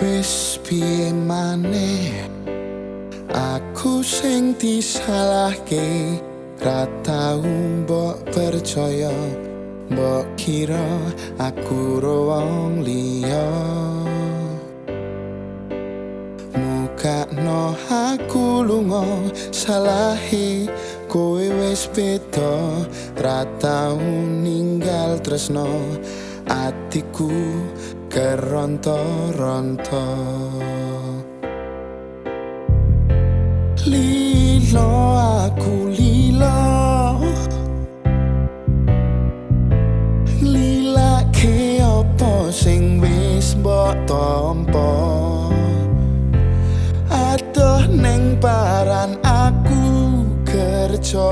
Wis piye maneh? Aku sing disalahke Ra tau mbok percaya. Mbok kira aku wong liya. Muka no aku lunga salahi kowe wis beda. Ra tau ninggal tresno atiku keronto-ronto Lilo aku lilo. Lilake opo sing wis mbok tompo Adoh neng paran aku kerja